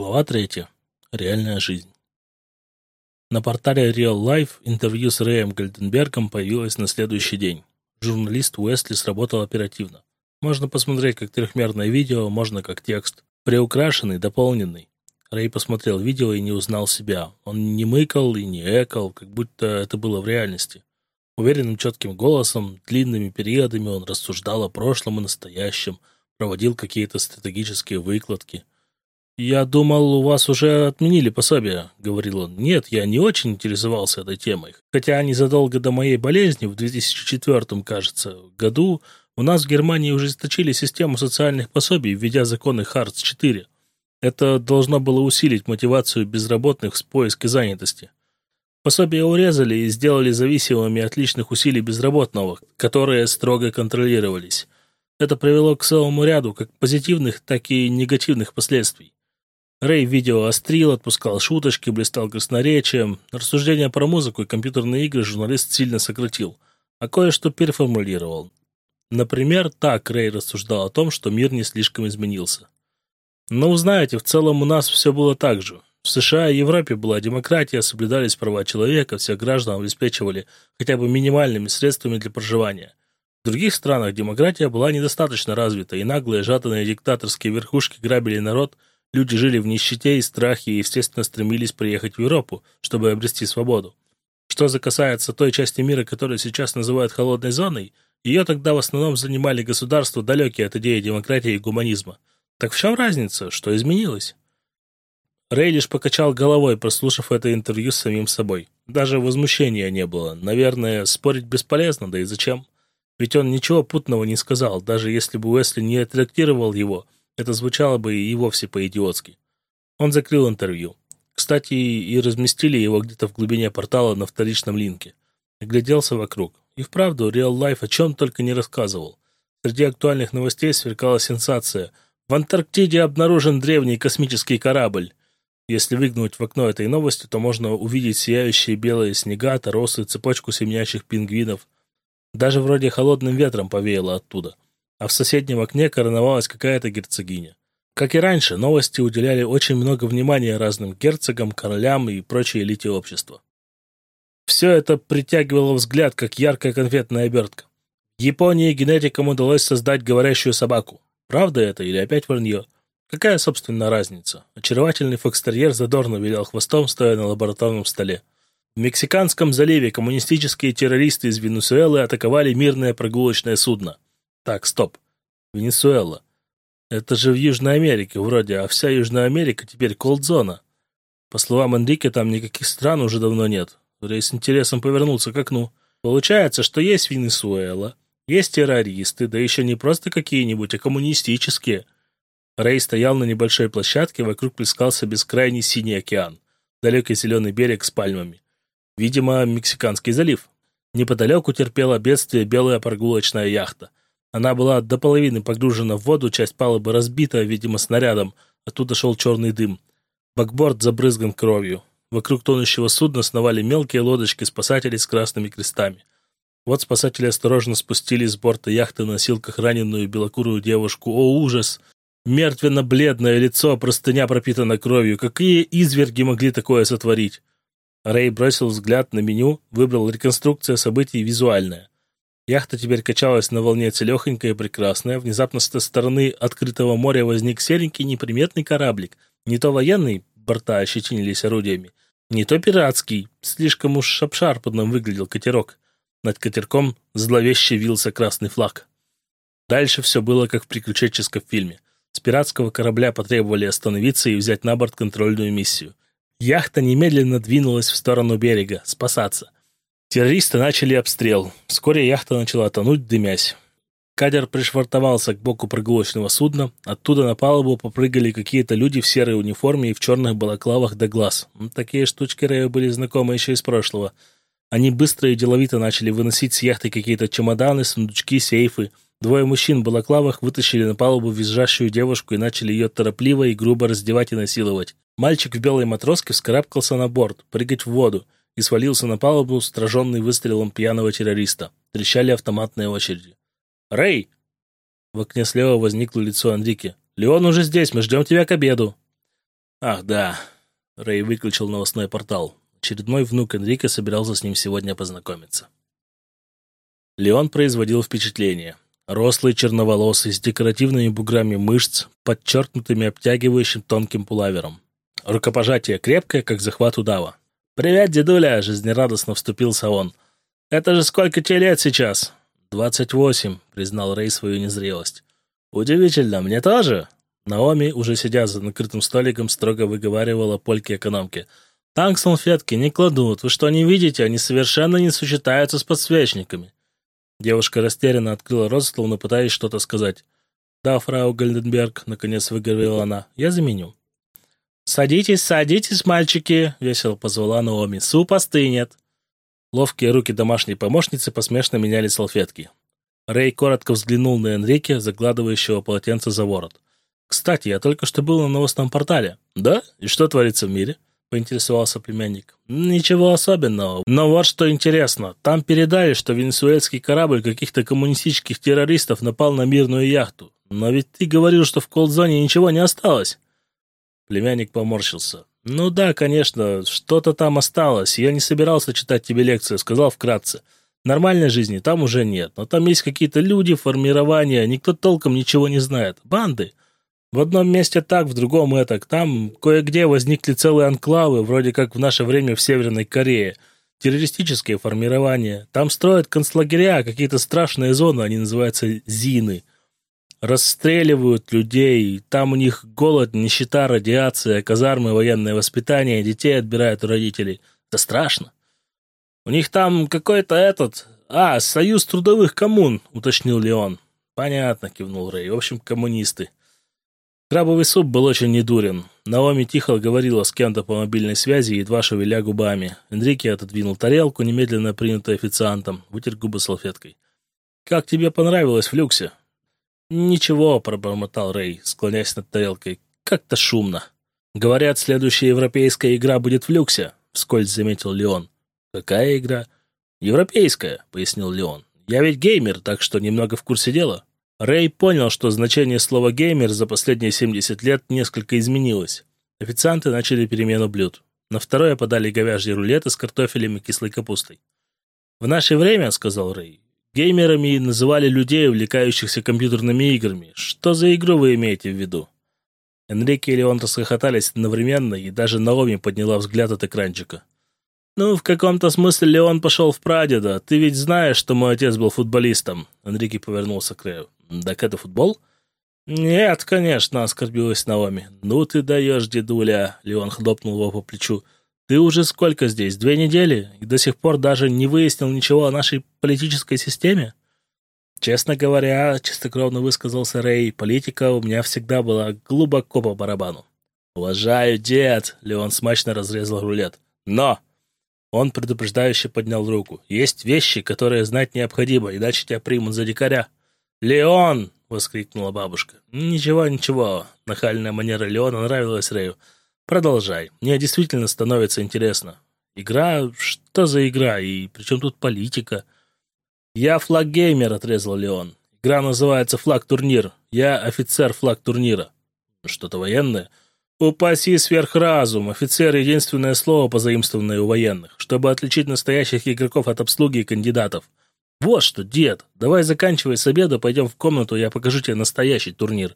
Глава третья. Реальная жизнь. На портале Real Life интервью с Рэем Гальденбергом появилось на следующий день. Журналист Уэсли сработал оперативно. Можно посмотреть как трехмерное видео, можно как текст. Приукрашенный, дополненный. Рэй посмотрел видео и не узнал себя. Он не мыкал и не экал, как будто это было в реальности. Уверенным четким голосом, длинными периодами он рассуждал о прошлом и настоящем, проводил какие-то стратегические выкладки – «Я думал, у вас уже отменили пособие», — говорил он. «Нет, я не очень интересовался этой темой. Хотя незадолго до моей болезни, в 2004, кажется, году, у нас в Германии ужесточили систему социальных пособий, введя законы Харц-4. Это должно было усилить мотивацию безработных в поиске занятости. Пособия урезали и сделали зависимыми от личных усилий безработного, которые строго контролировались. Это привело к целому ряду как позитивных, так и негативных последствий. Рэй видео острил, отпускал шуточки, блистал красноречием. Рассуждения про музыку и компьютерные игры журналист сильно сократил, а кое-что переформулировал. Например, так Рэй рассуждал о том, что мир не слишком изменился. Но, знаете, в целом у нас все было так же. В США и Европе была демократия, соблюдались права человека, всех граждан обеспечивали хотя бы минимальными средствами для проживания. В других странах демократия была недостаточно развита, и наглые, жатанные диктаторские верхушки грабили народ – Люди жили в нищете и страхе и, естественно, стремились приехать в Европу, чтобы обрести свободу. Что же касается той части мира, которую сейчас называют холодной зоной, ее тогда в основном занимали государства, далекие от идеи демократии и гуманизма. Так в чем разница? Что изменилось? Лишь покачал головой, прослушав это интервью с самим собой. Даже возмущения не было. Наверное, спорить бесполезно, да и зачем? Ведь он ничего путного не сказал, даже если бы Уэсли не отредактировал его – это звучало бы и вовсе по-идиотски. Он закрыл интервью. Кстати, и разместили его где-то в глубине портала на вторичном линке. Гляделся вокруг. И вправду, Real Life о чем только не рассказывал. Среди актуальных новостей сверкала сенсация. В Антарктиде обнаружен древний космический корабль. Если выгнуть в окно этой новости, то можно увидеть сияющие белые снега, торосы, цепочку семенящих пингвинов. Даже вроде холодным ветром повеяло оттуда а в соседнем окне короновалась какая-то герцогиня. Как и раньше, новости уделяли очень много внимания разным герцогам, королям и прочей элите общества. Все это притягивало взгляд, как яркая конфетная обертка. В Японии генетикам удалось создать говорящую собаку. Правда это или опять вранье? Какая, собственно, разница? Очаровательный фокстерьер задорно вилял хвостом, стоя на лабораторном столе. В Мексиканском заливе коммунистические террористы из Венесуэлы атаковали мирное прогулочное судно – так, стоп. Венесуэла. Это же в Южной Америке вроде, а вся Южная Америка теперь колд-зона. По словам Энрике, там никаких стран уже давно нет. Рей с интересом повернулся к окну. Получается, что есть Венесуэла, есть террористы, да еще не просто какие-нибудь, а коммунистические. Рей стоял на небольшой площадке, вокруг плескался бескрайний синий океан, далекий зеленый берег с пальмами. Видимо, Мексиканский залив. Неподалеку терпела бедствие белая прогулочная яхта. Она была до половины погружена в воду, часть палубы разбита, видимо, снарядом. Оттуда шел черный дым. Бакборд забрызган кровью. Вокруг тонущего судна сновали мелкие лодочки спасателей с красными крестами. Вот спасатели осторожно спустили с борта яхты на носилках раненую белокурую девушку. О, ужас! Мертвенно-бледное лицо, простыня пропитана кровью. Какие изверги могли такое сотворить? Рэй бросил взгляд на меню, выбрал реконструкция событий визуальная. Яхта теперь качалась на волне целехонькая и прекрасная. Внезапно с той стороны открытого моря возник серенький неприметный кораблик. Не то военный, борта ощетинились орудиями, не то пиратский, слишком уж обшарпанным выглядел катерок. Над катерком зловеще вился красный флаг. Дальше все было как в приключенческом фильме. С пиратского корабля потребовали остановиться и взять на борт контрольную миссию. Яхта немедленно двинулась в сторону берега, спасаться – Террористы начали обстрел. Вскоре яхта начала тонуть, дымясь. Кадер пришвартовался к боку прогулочного судна. Оттуда на палубу попрыгали какие-то люди в серой униформе и в черных балаклавах до глаз. Такие штучки Рэю были знакомы еще из прошлого. Они быстро и деловито начали выносить с яхты какие-то чемоданы, сундучки, сейфы. Двое мужчин в балаклавах вытащили на палубу визжащую девушку и начали ее торопливо и грубо раздевать и насиловать. Мальчик в белой матроске вскарабкался на борт, прыгать в воду и свалился на палубу, сраженный выстрелом пьяного террориста. Трещали автоматные очереди. «Рэй!» В окне слева возникло лицо Андрики. «Леон уже здесь, мы ждем тебя к обеду!» Ах, да. Рэй выключил новостной портал. Очередной внук Энрике собирался с ним сегодня познакомиться. Леон производил впечатление. Рослый, черноволосый, с декоративными буграми мышц, подчеркнутыми обтягивающим тонким пулавером. Рукопожатие крепкое, как захват удава. «Привет, дедуля!» – жизнерадостно вступился он. «Это же сколько тебе лет сейчас?» «Двадцать восемь», – признал Рэй свою незрелость. «Удивительно, мне тоже?» Наоми, уже сидя за накрытым столиком, строго выговаривала польке экономке. «Так салфетки не кладут. Вы что, не видите? Они совершенно не сочетаются с подсвечниками». Девушка растерянно открыла рот, словно пытаясь что-то сказать. «Да, фрау Гальденберг», — наконец выговорила она, — «я заменю». «Садитесь, садитесь, мальчики!» — весело позвала Наоми. «Суп остынет!» Ловкие руки домашней помощницы посмешно меняли салфетки. Рэй коротко взглянул на Энрике, загладывающего полотенце за ворот. «Кстати, я только что был на новостном портале». «Да? И что творится в мире?» — поинтересовался племянник. «Ничего особенного. Но вот что интересно. Там передали, что венесуэльский корабль каких-то коммунистических террористов напал на мирную яхту. Но ведь ты говорил, что в колдзоне ничего не осталось». Племянник поморщился. «Ну да, конечно, что-то там осталось. Я не собирался читать тебе лекцию, сказал вкратце. Нормальной жизни там уже нет, но там есть какие-то люди, формирования, никто толком ничего не знает. Банды. В одном месте так, в другом этак. Там кое-где возникли целые анклавы, вроде как в наше время в Северной Корее. Террористические формирования. Там строят концлагеря, какие-то страшные зоны, они называются ЗИНы. Расстреливают людей, там у них голод, нищета, радиация, казармы, военное воспитание, детей отбирают у родителей. Это страшно. У них там какой-то этот... А, союз трудовых коммун, уточнил Леон. Понятно, кивнул Рэй. В общем, коммунисты. Крабовый суп был очень недурен. Наоми тихо говорила с кем-то по мобильной связи, едва шевеля губами. Энрике отодвинул тарелку, немедленно принятую официантом, вытер губы салфеткой. «Как тебе понравилось в люксе?» «Ничего», — пробормотал Рэй, склоняясь над тарелкой. «Как-то шумно». «Говорят, следующая европейская игра будет в люксе», — вскользь заметил Леон. «Какая игра?» «Европейская», — пояснил Леон. «Я ведь геймер, так что немного в курсе дела». Рэй понял, что значение слова «геймер» за последние 70 лет несколько изменилось. Официанты начали перемену блюд. На второе подали говяжьи рулеты с картофелем и кислой капустой. «В наше время, — сказал Рэй, — геймерами называли людей, увлекающихся компьютерными играми. Что за игру вы имеете в виду?» Энрике и Леон расхохотались одновременно, и даже Наоми подняла взгляд от экранчика. «Ну, в каком-то смысле Леон пошел в прадеда. Ты ведь знаешь, что мой отец был футболистом». Энрике повернулся к Рэю. «Так это футбол?» «Нет, конечно», — оскорбилась Наоми. «Ну ты даешь, дедуля», — Леон хлопнул его по плечу. «Ты уже сколько здесь? Две недели? И до сих пор даже не выяснил ничего о нашей политической системе?» «Честно говоря», — чистокровно высказался Рэй, «политика у меня всегда была глубоко по барабану». «Уважаю, дед!» — Леон смачно разрезал рулет. «Но!» Он предупреждающе поднял руку. «Есть вещи, которые знать необходимо, иначе тебя примут за дикаря». «Леон!» — воскликнула бабушка. «Ничего, ничего». Нахальная манера Леона нравилась Рэю. «Продолжай. Мне действительно становится интересно. Игра? Что за игра? И при чем тут политика?» «Я флаггеймер», — отрезал Леон. «Игра называется флаг-турнир. Я офицер флаг-турнира». «Что-то военное?» «Упаси сверхразум. Офицер — единственное слово, позаимствованное у военных, чтобы отличить настоящих игроков от обслуги и кандидатов. «Вот что, дед, давай заканчивай с обеда, пойдем в комнату, я покажу тебе настоящий турнир».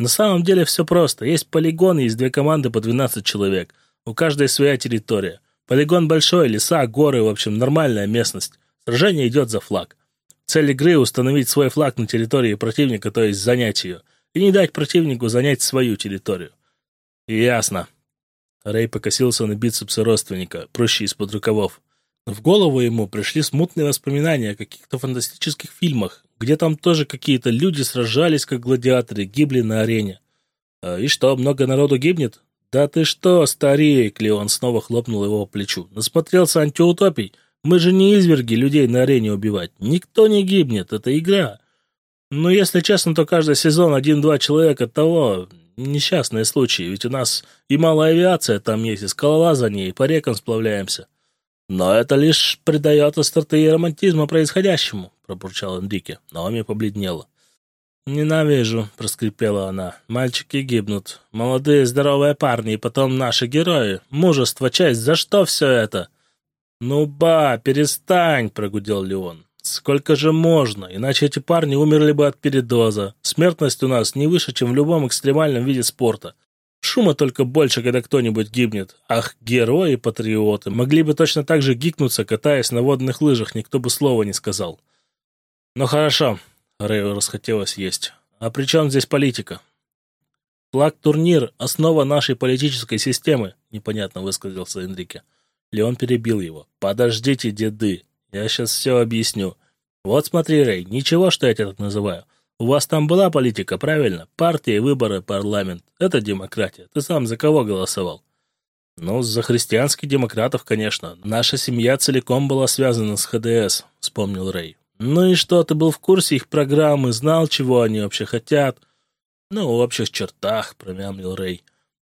На самом деле все просто. Есть полигон, есть две команды по 12 человек. У каждой своя территория. Полигон большой, леса, горы, в общем, нормальная местность. Сражение идет за флаг. Цель игры – установить свой флаг на территории противника, то есть занять ее. И не дать противнику занять свою территорию. Ясно. Рэй покосился на бицепсы родственника, проще из-под рукавов. В голову ему пришли смутные воспоминания о каких-то фантастических фильмах, где там тоже какие-то люди сражались как гладиаторы, гибли на арене. А, «И что, много народу гибнет?» «Да ты что, старик!» — Леон снова хлопнул его по плечу. «Насмотрелся антиутопий. Мы же не изверги людей на арене убивать. Никто не гибнет, это игра. Но если честно, то каждый сезон один-два человека того... Несчастные случаи, ведь у нас и малая авиация там есть, и скалолазание, и по рекам сплавляемся». «Но это лишь придает остроты и романтизма происходящему», — пробурчал Энрике. Наоми побледнела. «Ненавижу», — проскрипела она. «Мальчики гибнут. Молодые здоровые парни, и потом наши герои. Мужество, честь, за что все это?» «Ну, ба, перестань», — прогудел Леон. «Сколько же можно? Иначе эти парни умерли бы от передоза. Смертность у нас не выше, чем в любом экстремальном виде спорта. Шума только больше, когда кто-нибудь гибнет. Ах, герои-патриоты. Могли бы точно так же гикнуться, катаясь на водных лыжах, никто бы слова не сказал. Ну хорошо, Рэю расхотелось есть. А при чем здесь политика? Флаг-турнир – основа нашей политической системы, непонятно высказался Энрике. Леон перебил его. Подождите, деды, я сейчас все объясню. Вот смотри, Рэй, ничего, что я тебя так называю. У вас там была политика, правильно? Партии, выборы, парламент. Это демократия. Ты сам за кого голосовал? Ну, за христианских демократов, конечно. Наша семья целиком была связана с ХДС, вспомнил Рэй. Ну и что, ты был в курсе их программы, знал, чего они вообще хотят? Ну, в общих чертах, промямлил Рэй.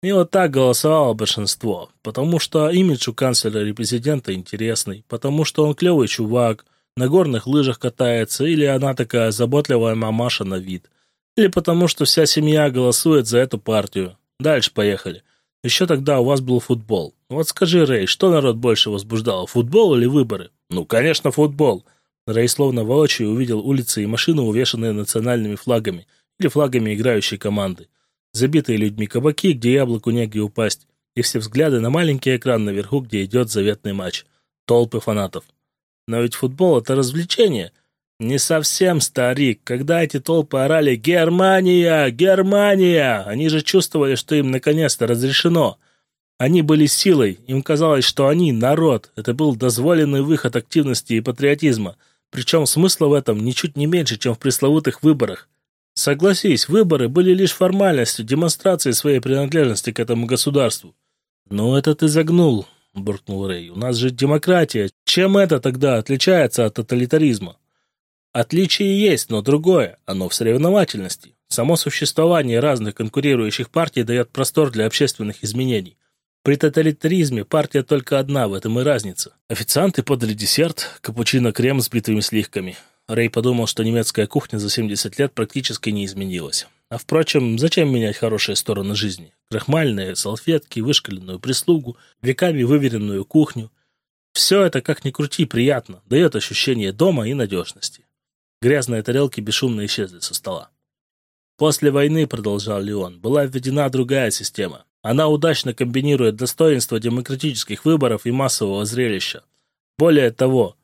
И вот так голосовало большинство, потому что имидж у канцлера и президента интересный, потому что он клевый чувак, на горных лыжах катается, или она такая заботливая мамаша на вид. Или потому что вся семья голосует за эту партию. Дальше поехали. Еще тогда у вас был футбол. Вот скажи, Рэй, что народ больше возбуждало, футбол или выборы? Ну, конечно, футбол. Рэй словно воочию увидел улицы и машины, увешанные национальными флагами или флагами играющей команды. Забитые людьми кабаки, где яблоку негде упасть, и все взгляды на маленький экран наверху, где идет заветный матч. Толпы фанатов. Но ведь футбол — это развлечение. Не совсем, старик. Когда эти толпы орали «Германия! Германия!», они же чувствовали, что им наконец-то разрешено. Они были силой, им казалось, что они — народ. Это был дозволенный выход активности и патриотизма. Причем смысла в этом ничуть не меньше, чем в пресловутых выборах. Согласись, выборы были лишь формальностью, демонстрацией своей принадлежности к этому государству. «Ну, это ты загнул», — буркнул Рэй. «У нас же демократия. Чем это тогда отличается от тоталитаризма?» Отличие есть, но другое. Оно в соревновательности. Само существование разных конкурирующих партий дает простор для общественных изменений. При тоталитаризме партия только одна, в этом и разница. Официанты подали десерт, капучино-крем с битыми сливками. Рэй подумал, что немецкая кухня за 70 лет практически не изменилась. А впрочем, зачем менять хорошие стороны жизни? Крахмальные салфетки, вышкаленную прислугу, веками выверенную кухню. Все это, как ни крути, приятно, дает ощущение дома и надежности. Грязные тарелки бесшумно исчезли со стола. После войны, продолжал Леон, была введена другая система. Она удачно комбинирует достоинства демократических выборов и массового зрелища. Более того,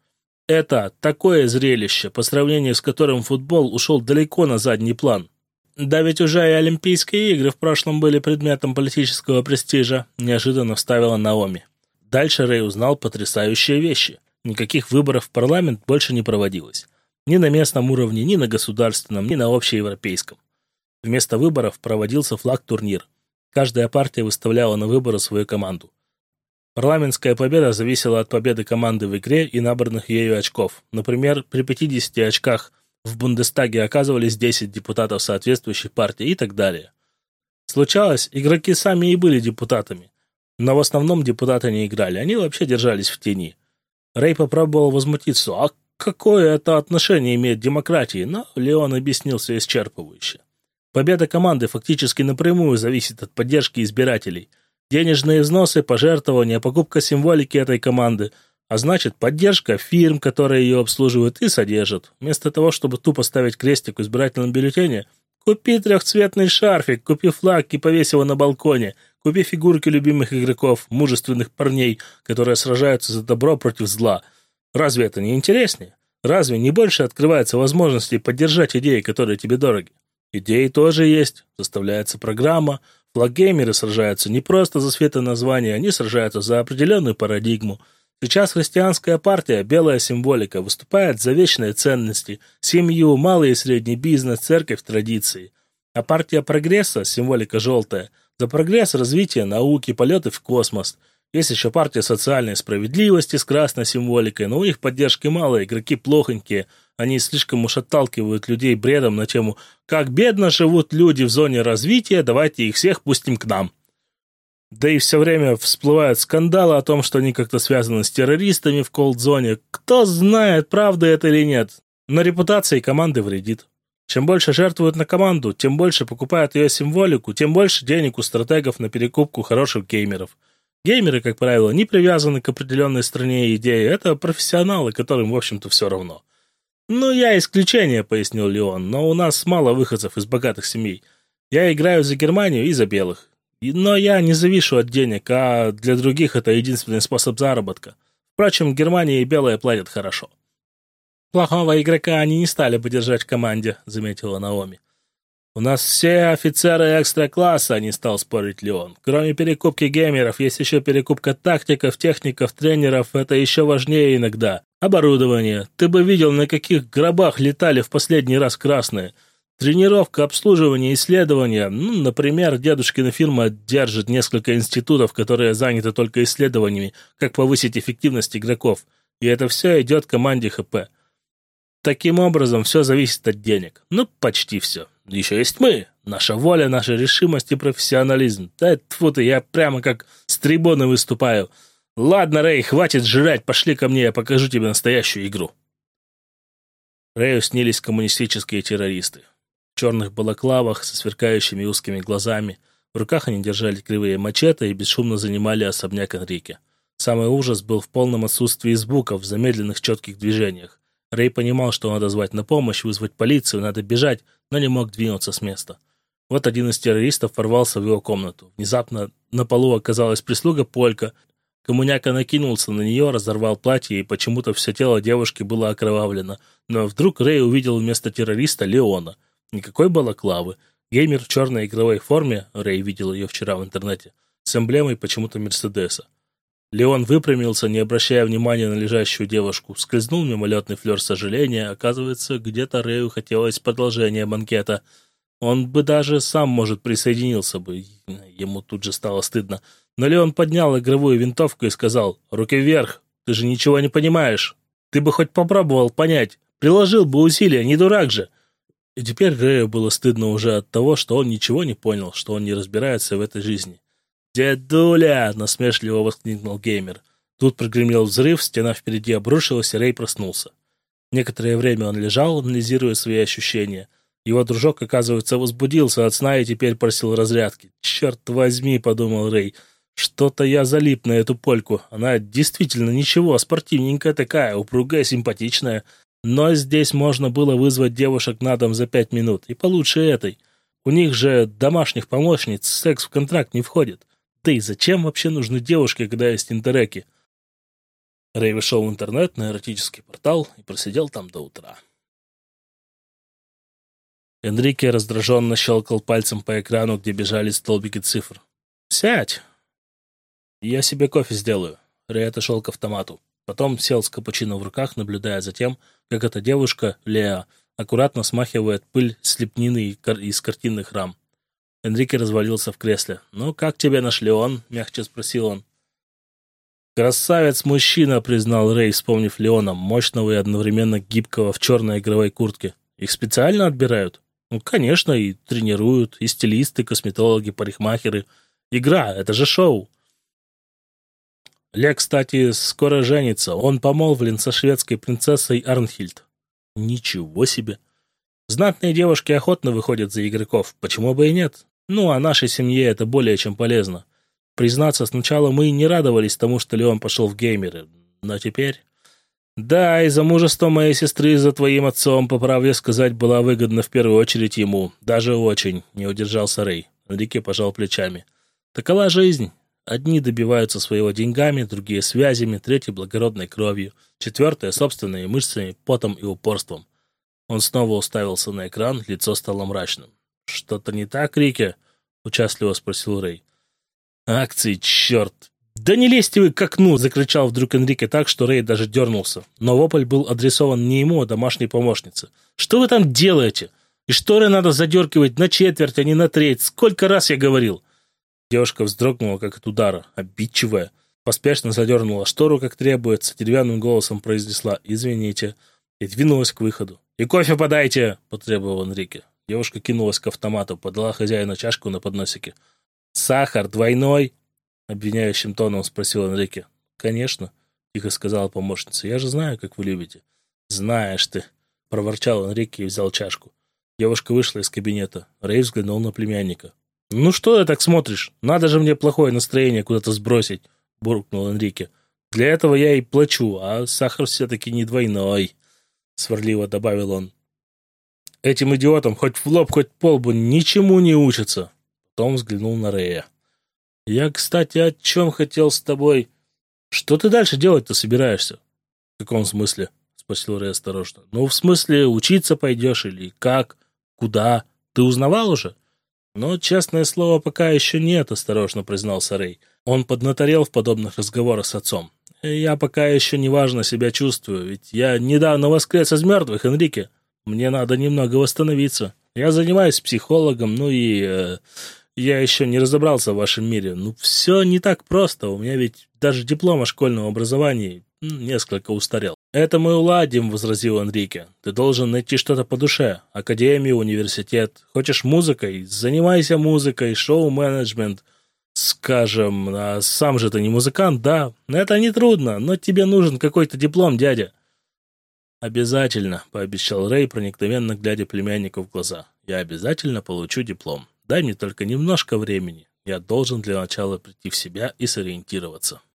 это такое зрелище, по сравнению с которым футбол ушел далеко на задний план. Да ведь уже и Олимпийские игры в прошлом были предметом политического престижа, неожиданно вставила Наоми. Дальше Рэй узнал потрясающие вещи. Никаких выборов в парламент больше не проводилось. Ни на местном уровне, ни на государственном, ни на общеевропейском. Вместо выборов проводился флаг-турнир. Каждая партия выставляла на выборы свою команду. Парламентская победа зависела от победы команды в игре и набранных ею очков. Например, при 50 очках в Бундестаге оказывались 10 депутатов соответствующих партий и так далее. Случалось, игроки сами и были депутатами. Но в основном депутаты не играли, они вообще держались в тени. Рэй попробовал возмутиться, а какое это отношение имеет демократии, но Леон объяснил все исчерпывающе. Победа команды фактически напрямую зависит от поддержки избирателей – денежные взносы, пожертвования, покупка символики этой команды, а значит поддержка фирм, которые ее обслуживают и содержат. Вместо того, чтобы тупо ставить крестик в избирательном бюллетене, купи трехцветный шарфик, купи флаг и повесь его на балконе, купи фигурки любимых игроков, мужественных парней, которые сражаются за добро против зла. Разве это не интереснее? Разве не больше открывается возможностей поддержать идеи, которые тебе дороги? Идеи тоже есть, составляется программа, Флаггеймеры сражаются не просто за светоназвание, они сражаются за определенную парадигму. Сейчас христианская партия, белая символика, выступает за вечные ценности, семью, малый и средний бизнес, церковь, традиции. А партия прогресса, символика желтая, за прогресс, развитие науки, полеты в космос. Есть еще партия социальной справедливости с красной символикой, но у них поддержки мало, игроки плохонькие – они слишком уж отталкивают людей бредом на тему «Как бедно живут люди в зоне развития, давайте их всех пустим к нам». Да и все время всплывают скандалы о том, что они как-то связаны с террористами в колд-зоне. Кто знает, правда это или нет. Но репутации команды вредит. Чем больше жертвуют на команду, тем больше покупают ее символику, тем больше денег у стратегов на перекупку хороших геймеров. Геймеры, как правило, не привязаны к определенной стране и идее. Это профессионалы, которым, в общем-то, все равно. «Ну, я исключение», — пояснил Леон, «но у нас мало выходцев из богатых семей. Я играю за Германию и за белых. Но я не завишу от денег, а для других это единственный способ заработка. Впрочем, Германия и белые платят хорошо». «Плохого игрока они не стали бы держать в команде», — заметила Наоми. «У нас все офицеры экстра-класса», — не стал спорить Леон. «Кроме перекупки геймеров, есть еще перекупка тактиков, техников, тренеров. Это еще важнее иногда. Оборудование. Ты бы видел, на каких гробах летали в последний раз красные. Тренировка, обслуживание, исследования. Ну, например, дедушкина фирма держит несколько институтов, которые заняты только исследованиями, как повысить эффективность игроков. И это все идет команде ХП. Таким образом, все зависит от денег. Ну, почти все. Еще есть мы. Наша воля, наша решимость и профессионализм. Да, тьфу ты, я прямо как с трибуны выступаю. Ладно, Рэй, хватит жрать, пошли ко мне, я покажу тебе настоящую игру. Рэю снились коммунистические террористы. В черных балаклавах со сверкающими узкими глазами. В руках они держали кривые мачете и бесшумно занимали особняк Энрике. Самый ужас был в полном отсутствии звуков, в замедленных четких движениях. Рэй понимал, что надо звать на помощь, вызвать полицию, надо бежать, но не мог двинуться с места. Вот один из террористов ворвался в его комнату. Внезапно на полу оказалась прислуга Полька. Коммуняка накинулся на нее, разорвал платье, и почему-то все тело девушки было окровавлено. Но вдруг Рэй увидел вместо террориста Леона. Никакой балаклавы. Геймер в черной игровой форме, Рэй видел ее вчера в интернете, с эмблемой почему-то Мерседеса. Леон выпрямился, не обращая внимания на лежащую девушку. Скользнул мимолетный флер сожаления. Оказывается, где-то Рэю хотелось продолжения банкета. Он бы даже сам, может, присоединился бы. Ему тут же стало стыдно. Но Леон поднял игровую винтовку и сказал, «Руки вверх, ты же ничего не понимаешь. Ты бы хоть попробовал понять. Приложил бы усилия, не дурак же». И теперь Рэю было стыдно уже от того, что он ничего не понял, что он не разбирается в этой жизни. «Дедуля!» — насмешливо воскликнул геймер. Тут прогремел взрыв, стена впереди обрушилась, и Рэй проснулся. Некоторое время он лежал, анализируя свои ощущения. Его дружок, оказывается, возбудился от сна и теперь просил разрядки. «Черт возьми!» — подумал Рэй. «Что-то я залип на эту польку. Она действительно ничего, спортивненькая такая, упругая, симпатичная. Но здесь можно было вызвать девушек на дом за пять минут, и получше этой. У них же домашних помощниц секс в контракт не входит. И зачем вообще нужны девушки, когда есть интереки? Рэй вышел в интернет на эротический портал и просидел там до утра. Энрике раздраженно щелкал пальцем по экрану, где бежали столбики цифр. «Сядь!» «Я себе кофе сделаю». Рэй отошел к автомату. Потом сел с капучино в руках, наблюдая за тем, как эта девушка, Леа, аккуратно смахивает пыль с лепнины из картинных рам. Энрике развалился в кресле. «Ну, как тебя нашли он?» — мягче спросил он. «Красавец-мужчина», — признал Рэй, вспомнив Леона, мощного и одновременно гибкого в черной игровой куртке. «Их специально отбирают?» «Ну, конечно, и тренируют, и стилисты, косметологи, парикмахеры. Игра — это же шоу». Ле, кстати, скоро женится. Он помолвлен со шведской принцессой Арнхильд. Ничего себе. Знатные девушки охотно выходят за игроков. Почему бы и нет? Ну, а нашей семье это более чем полезно. Признаться, сначала мы не радовались тому, что Леон пошел в геймеры, но теперь... Да, и замужество моей сестры за твоим отцом, по правде сказать, была выгодна в первую очередь ему. Даже очень, не удержался Рэй. Энрике пожал плечами. Такова жизнь. Одни добиваются своего деньгами, другие связями, третьи благородной кровью, четвертые собственными мышцами, потом и упорством. Он снова уставился на экран, лицо стало мрачным. «Что-то не так, Рике?» — участливо спросил Рэй. «Акции, черт! Да не лезьте вы к окну!» — закричал вдруг Энрике так, что Рэй даже дернулся. Но вопль был адресован не ему, а домашней помощнице. «Что вы там делаете? И шторы надо задергивать на четверть, а не на треть. Сколько раз я говорил!» Девушка вздрогнула, как от удара, обидчивая. Поспешно задернула штору, как требуется, деревянным голосом произнесла «Извините» и двинулась к выходу. «И кофе подайте!» — потребовал Энрике. Девушка кинулась к автомату, подала хозяину чашку на подносике. «Сахар двойной?» — обвиняющим тоном спросил Энрике. «Конечно», — тихо сказала помощница. «Я же знаю, как вы любите». «Знаешь ты», — проворчал Энрике и взял чашку. Девушка вышла из кабинета. Рэй взглянул на племянника. «Ну что ты так смотришь? Надо же мне плохое настроение куда-то сбросить», — буркнул Энрике. «Для этого я и плачу, а сахар все-таки не двойной», — сварливо добавил он. «Этим идиотам хоть в лоб, хоть по лбу ничему не учатся». Потом взглянул на Рэя. «Я, кстати, о чем хотел с тобой? Что ты дальше делать-то собираешься?» «В каком смысле?» — спросил Рэй осторожно. «Ну, в смысле, учиться пойдешь или как?» Куда? Ты узнавал уже? Но, честное слово, пока еще нет, осторожно признался Рэй. Он поднаторел в подобных разговорах с отцом. Я пока еще неважно себя чувствую, ведь я недавно воскрес из мертвых, Энрике. Мне надо немного восстановиться. Я занимаюсь психологом, ну и... Э, я еще не разобрался в вашем мире. Ну, все не так просто. У меня ведь даже диплом о школьном образовании несколько устарел. «Это мы уладим», — возразил Энрике. «Ты должен найти что-то по душе. Академию, университет. Хочешь музыкой? Занимайся музыкой, шоу-менеджмент. Скажем, а сам же ты не музыкант, да? Это не трудно, но тебе нужен какой-то диплом, дядя». «Обязательно», — пообещал Рэй, проникновенно глядя племяннику в глаза. «Я обязательно получу диплом. Дай мне только немножко времени. Я должен для начала прийти в себя и сориентироваться».